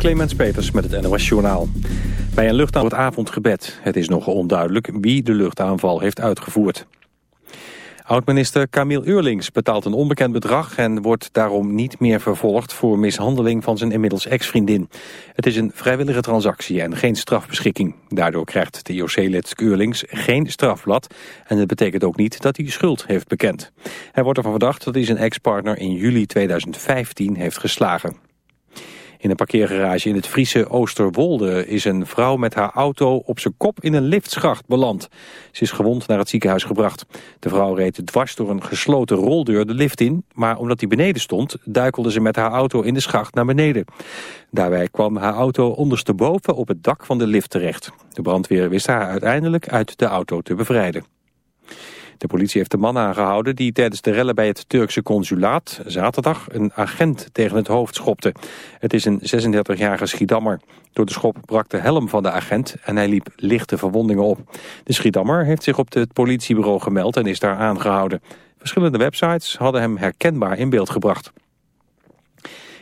Clemens Peters met het NOS Journaal. Bij een luchtaanval het avondgebed. Het is nog onduidelijk wie de luchtaanval heeft uitgevoerd. Oud-minister Camille Eurlings betaalt een onbekend bedrag... en wordt daarom niet meer vervolgd voor mishandeling van zijn inmiddels ex-vriendin. Het is een vrijwillige transactie en geen strafbeschikking. Daardoor krijgt de IOC-lid Eurlings geen strafblad... en het betekent ook niet dat hij schuld heeft bekend. Hij wordt ervan verdacht dat hij zijn ex-partner in juli 2015 heeft geslagen. In een parkeergarage in het Friese Oosterwolde is een vrouw met haar auto op zijn kop in een liftschacht beland. Ze is gewond naar het ziekenhuis gebracht. De vrouw reed dwars door een gesloten roldeur de lift in, maar omdat die beneden stond, duikelde ze met haar auto in de schacht naar beneden. Daarbij kwam haar auto ondersteboven op het dak van de lift terecht. De brandweer wist haar uiteindelijk uit de auto te bevrijden. De politie heeft de man aangehouden die tijdens de rellen bij het Turkse consulaat zaterdag een agent tegen het hoofd schopte. Het is een 36-jarige Schiedammer. Door de schop brak de helm van de agent en hij liep lichte verwondingen op. De Schiedammer heeft zich op het politiebureau gemeld en is daar aangehouden. Verschillende websites hadden hem herkenbaar in beeld gebracht.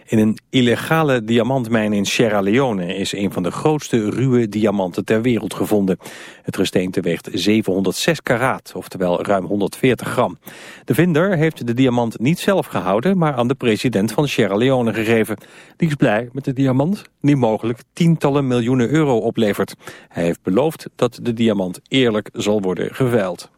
In een illegale diamantmijn in Sierra Leone is een van de grootste ruwe diamanten ter wereld gevonden. Het gesteente weegt 706 karaat, oftewel ruim 140 gram. De vinder heeft de diamant niet zelf gehouden, maar aan de president van Sierra Leone gegeven. Die is blij met de diamant, die mogelijk tientallen miljoenen euro oplevert. Hij heeft beloofd dat de diamant eerlijk zal worden geveild.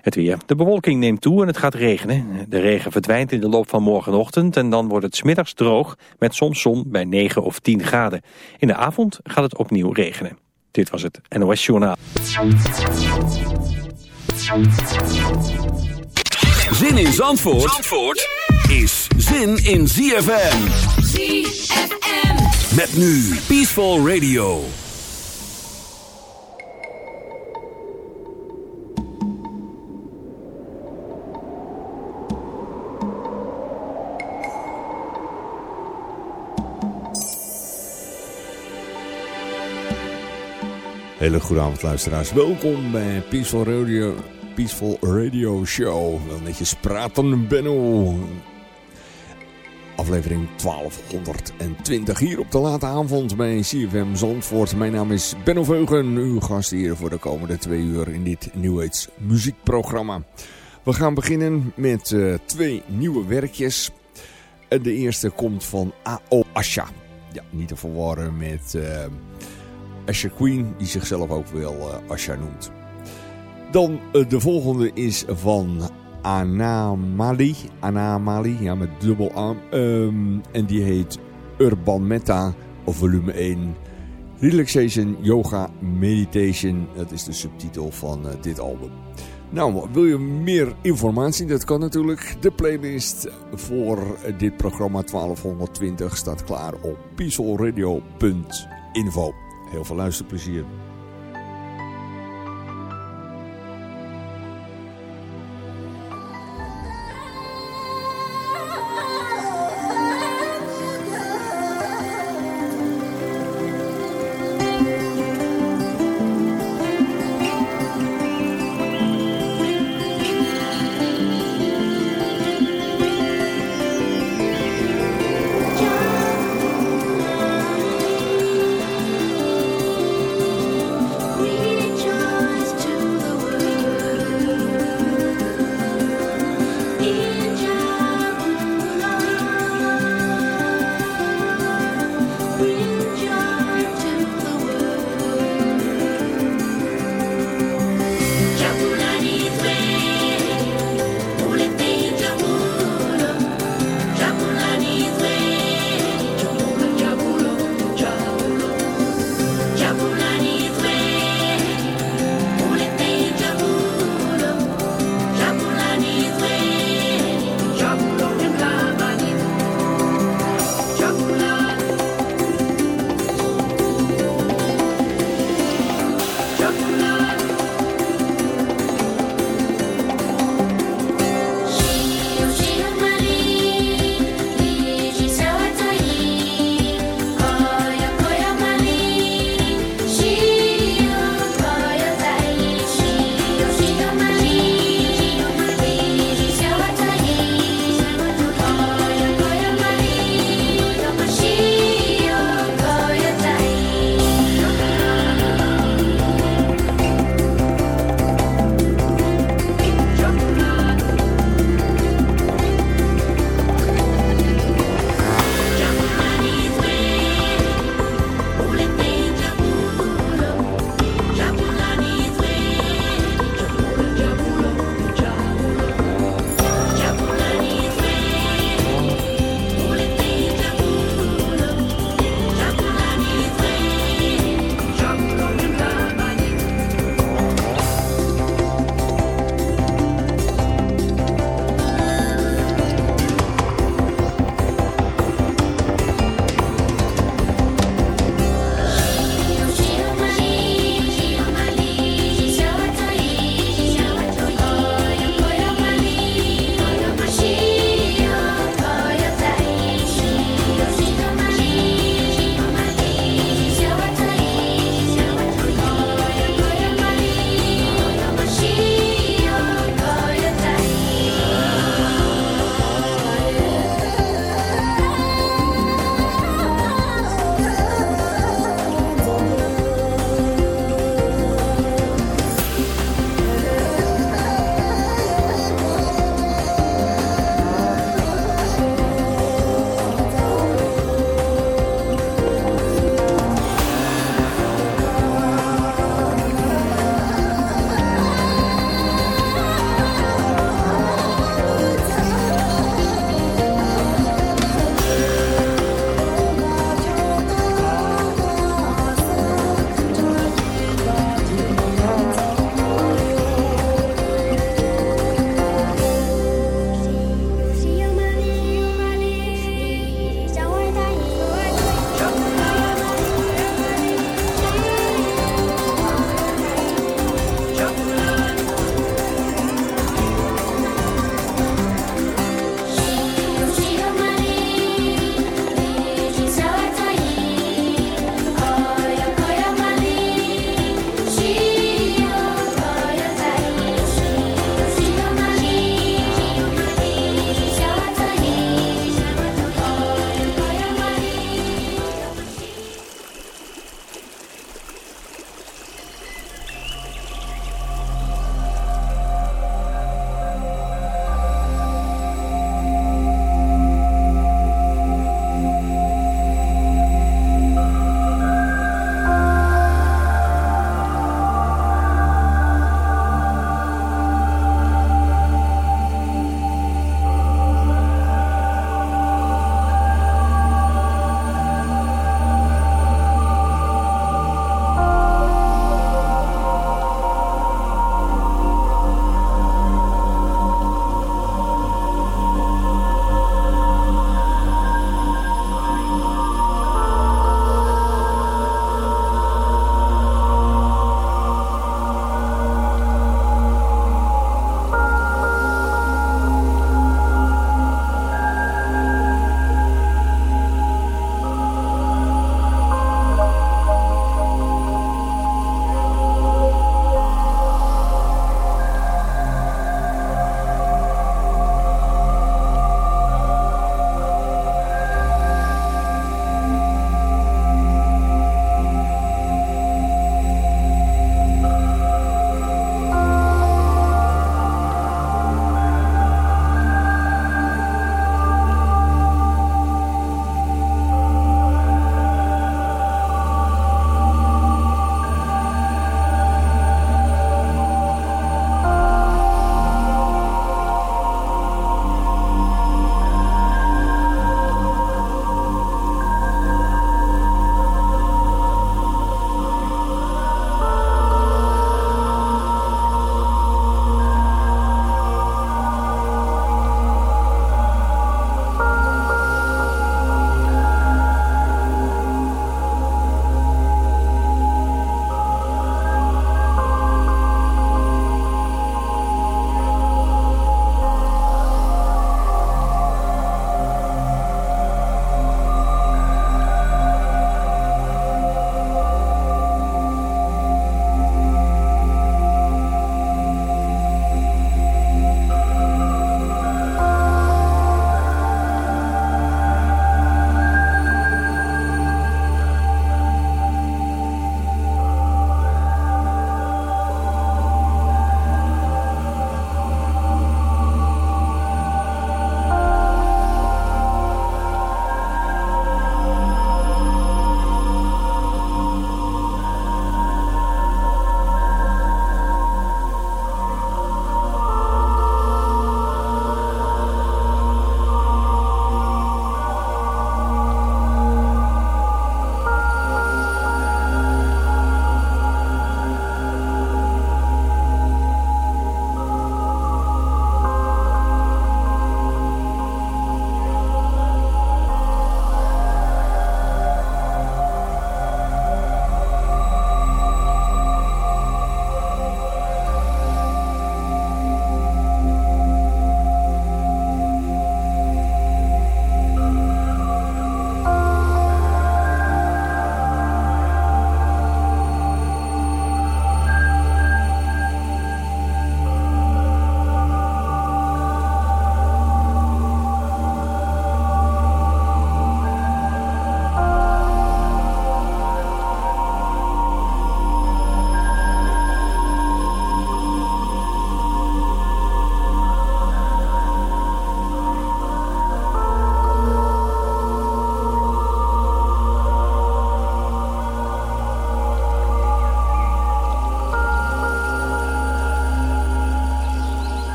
Het weer. De bewolking neemt toe en het gaat regenen. De regen verdwijnt in de loop van morgenochtend en dan wordt het smiddags droog met soms zon bij 9 of 10 graden. In de avond gaat het opnieuw regenen. Dit was het NOS Journaal. Zin in Zandvoort, Zandvoort is zin in ZFM. ZFM. Met nu Peaceful Radio. Hele goede avond luisteraars. Welkom bij Peaceful Radio, Peaceful Radio Show. Wel netjes praten, Benno. Aflevering 1220 hier op de late avond bij CFM Zandvoort. Mijn naam is Benno Veugen, uw gast hier voor de komende twee uur in dit New Age muziekprogramma. We gaan beginnen met uh, twee nieuwe werkjes. De eerste komt van A.O. Asha. Ja, niet te verwarren met... Uh, Asher Queen, die zichzelf ook wel uh, Asha noemt. Dan uh, de volgende is van Anamali. Anamali, ja met dubbel A. Um, en die heet Urban Meta, volume 1. Relaxation, Yoga, Meditation. Dat is de subtitel van uh, dit album. Nou, wil je meer informatie? Dat kan natuurlijk. De playlist voor dit programma 1220 staat klaar op peacefulradio.info. Heel veel luisterplezier.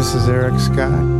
This is Eric Scott,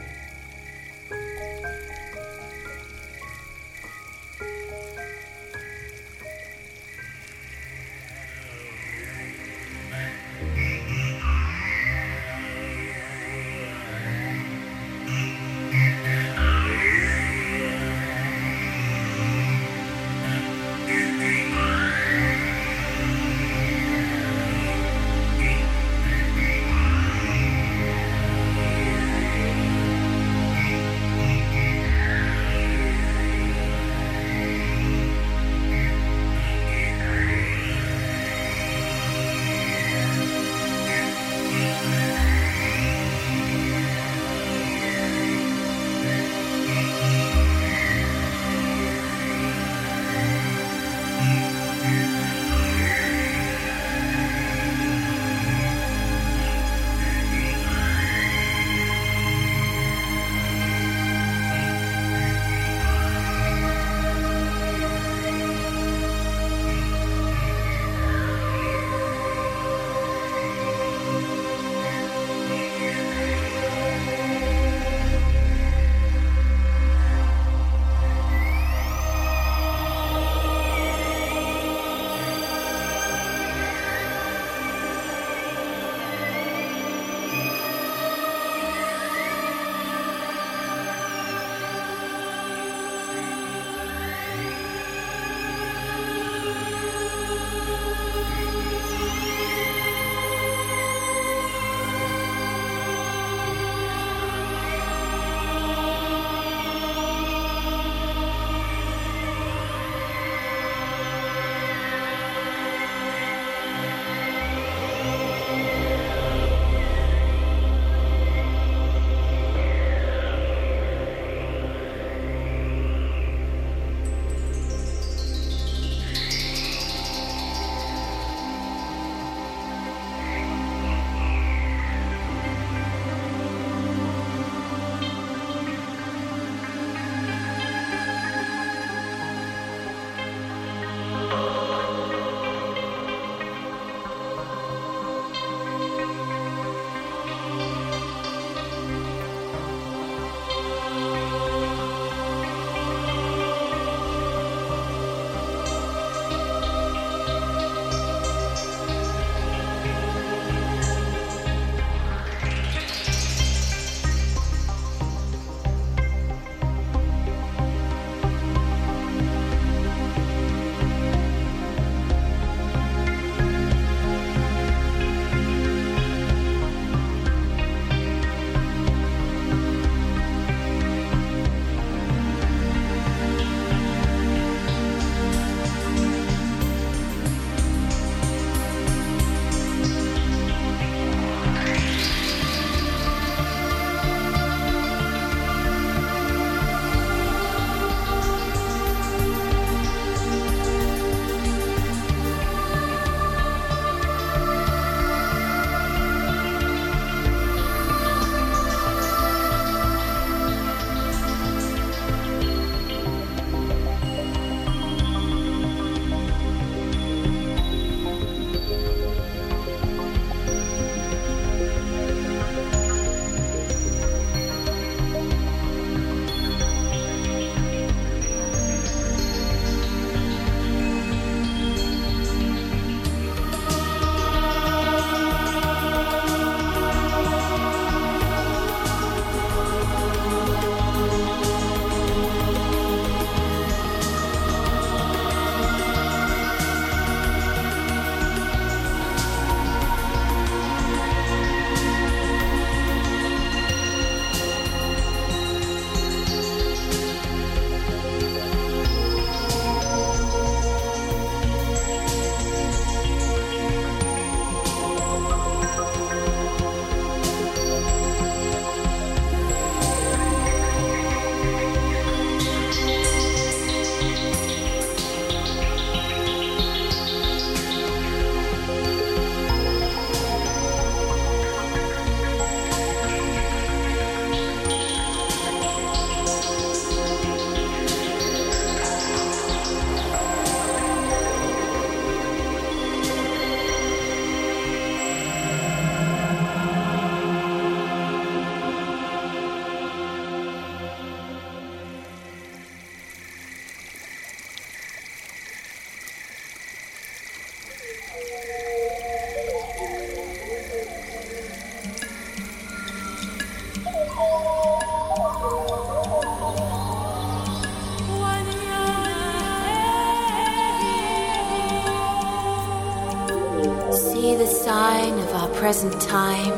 Time,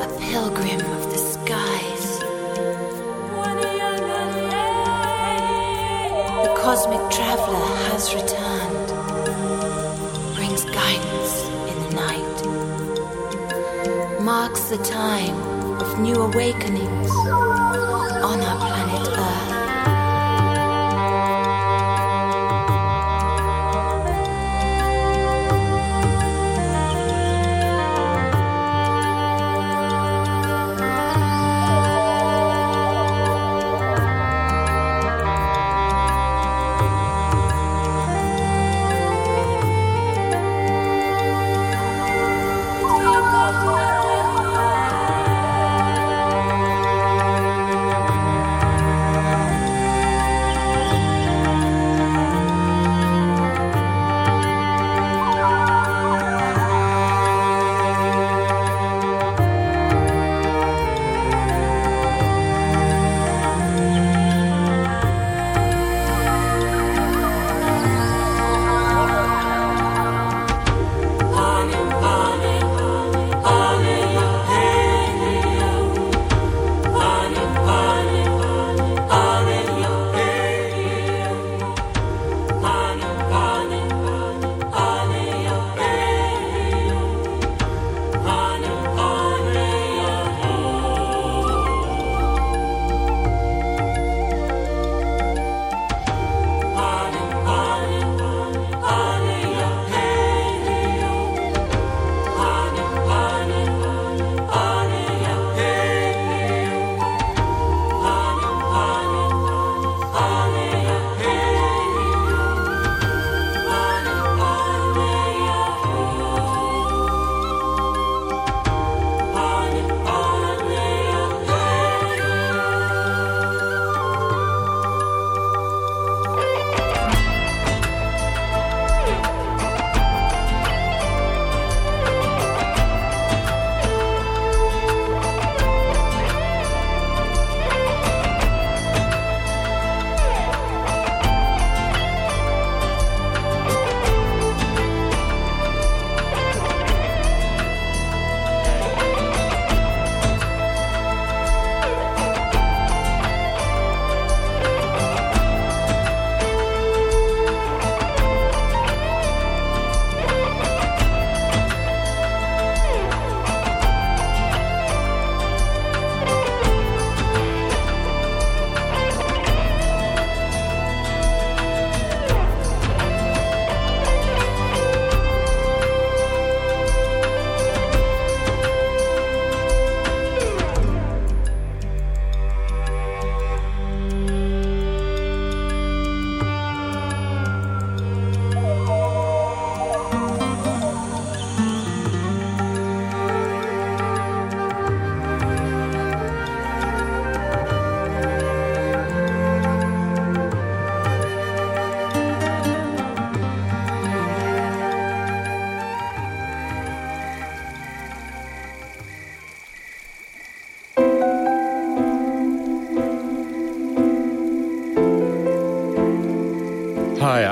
a pilgrim of the skies. The cosmic traveler has returned, brings guidance in the night, marks the time of new awakenings on our